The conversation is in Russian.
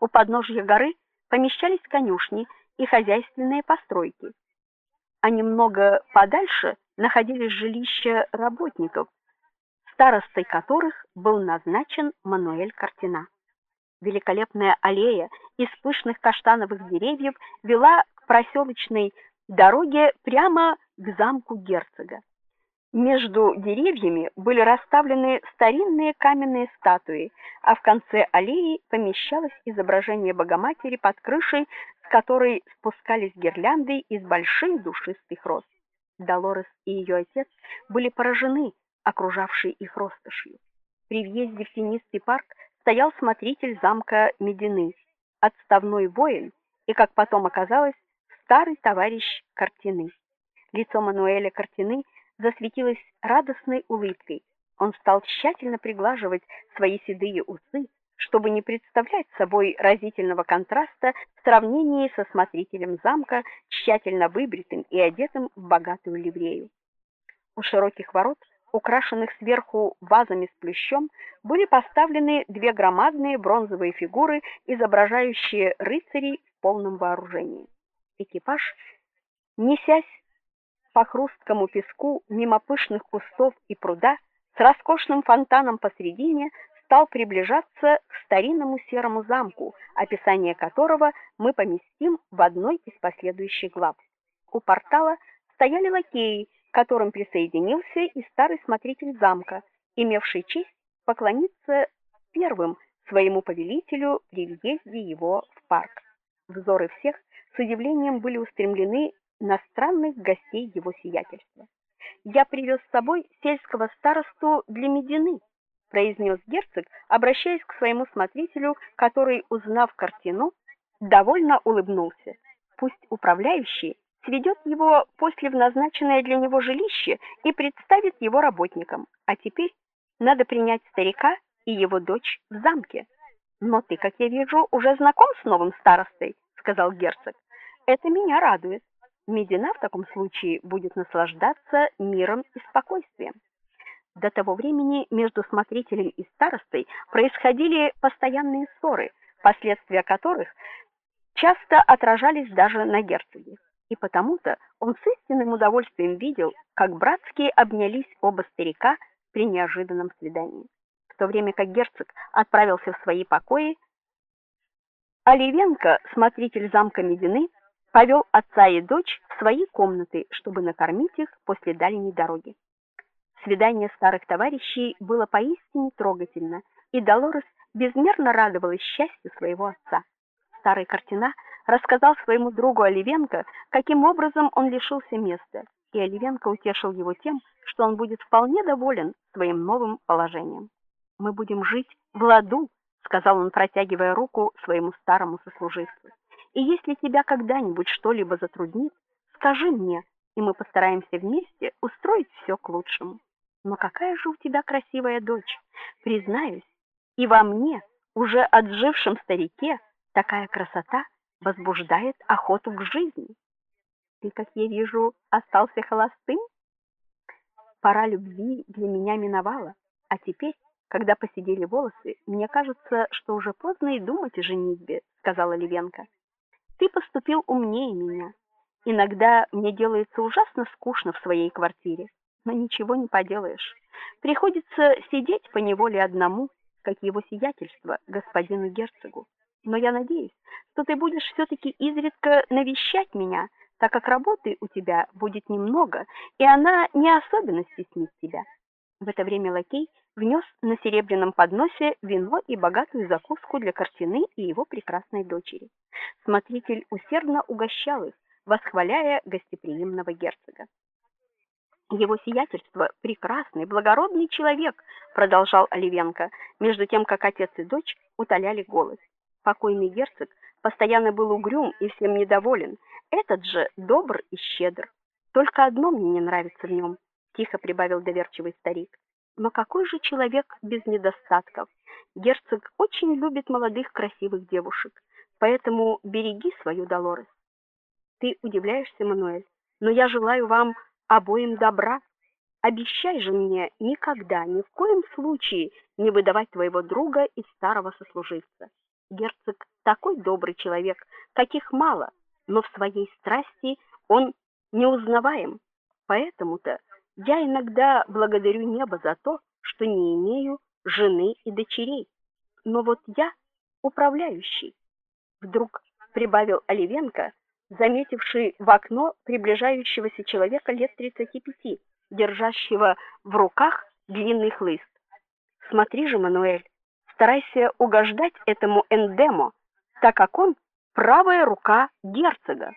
У подножья горы помещались конюшни и хозяйственные постройки. А немного подальше находились жилища работников, старостой которых был назначен Мануэль Картина. Великолепная аллея из пышных каштановых деревьев вела к проселочной дороге прямо к замку герцога. Между деревьями были расставлены старинные каменные статуи, а в конце аллеи помещалось изображение Богоматери под крышей, с которой спускались гирлянды из больших душистых роз. Долорес и ее отец были поражены окружавшей их роскошью. При въезде в тенистый парк стоял смотритель замка Медины, отставной воин и, как потом оказалось, старый товарищ Картины. Лицо Мануэля Картины засветилось радостной улыбкой. Он стал тщательно приглаживать свои седые усы, чтобы не представлять собой разительного контраста в сравнении со смотрителем замка, тщательно выбритым и одетым в богатую ливрею. У широких ворот, украшенных сверху вазами с плющом, были поставлены две громадные бронзовые фигуры, изображающие рыцарей в полном вооружении. Экипаж, несясь по хрусткому песку мимо пышных кустов и пруда с роскошным фонтаном посредине стал приближаться к старинному серому замку, описание которого мы поместим в одной из последующих глав. У портала стояли лакеи, к которым присоединился и старый смотритель замка, имевший честь поклониться первым своему повелителю при въезде его в парк. Взоры всех с удивлением были устремлены иностранных гостей его сиятельства. Я привез с собой сельского старосту для Медины, произнес герцог, обращаясь к своему смотрителю, который, узнав картину, довольно улыбнулся. Пусть управляющий сведет его после в назначенное для него жилище и представит его работникам. А теперь надо принять старика и его дочь в замке. Но ты, как я вижу, уже знаком с новым старостой, сказал герцог. Это меня радует. Медина в таком случае будет наслаждаться миром и спокойствием. До того времени между смотрителем и старостой происходили постоянные ссоры, последствия которых часто отражались даже на герцоге. И потому-то он с истинным удовольствием видел, как братские обнялись оба старика при неожиданном свидании. В то время как герцог отправился в свои покои, Оливенко, смотритель замка Медины, повел отца и дочь в свои комнаты, чтобы накормить их после дальней дороги. Свидание старых товарищей было поистине трогательно, и Долорес безмерно радовалась счастью своего отца. Старый Картина рассказал своему другу Оливенко, каким образом он лишился места, и Оливенко утешил его тем, что он будет вполне доволен своим новым положением. Мы будем жить в ладу, сказал он, протягивая руку своему старому сослуживцу. И если тебя когда-нибудь что-либо затруднит, скажи мне, и мы постараемся вместе устроить все к лучшему. Но какая же у тебя красивая дочь. Признаюсь, и во мне, уже отжившем старике, такая красота возбуждает охоту к жизни. Ты, как я вижу, остался холостым? Пора любви для меня миновала, а теперь, когда посидели волосы, мне кажется, что уже поздно и думать о женитьбе, сказала Левенко. Ты поступил умнее меня. Иногда мне делается ужасно скучно в своей квартире, но ничего не поделаешь. Приходится сидеть по неволе одному, как его сиятельство господину герцогу. Но я надеюсь, что ты будешь все таки изредка навещать меня, так как работы у тебя будет немного, и она не особенно стеснит тебя. В это время лакей внес на серебряном подносе вино и богатую закуску для картины и его прекрасной дочери. Смотритель усердно угощал их, восхваляя гостеприимного герцога. Его сиятельство прекрасный, благородный человек, продолжал Оливенко, между тем как отец и дочь утоляли голод. Покойный герцог постоянно был угрюм и всем недоволен. Этот же добр и щедр. Только одно мне не нравится в нем», — тихо прибавил доверчивый старик. Но какой же человек без недостатков? Герцог очень любит молодых красивых девушек. Поэтому береги свою Долорес. Ты удивляешься, Мануэль, но я желаю вам обоим добра. Обещай же мне никогда, ни в коем случае не выдавать твоего друга и старого сослуживца. Герцог такой добрый человек, каких мало, но в своей страсти он неузнаваем. Поэтому-то я иногда благодарю небо за то, что не имею жены и дочерей. Но вот я управляющий, вдруг прибавил Оливенко, заметивший в окно приближающегося человека лет 35, держащего в руках длинный хлыст. Смотри же, Мануэль, старайся угождать этому эндему, так как он правая рука герцога.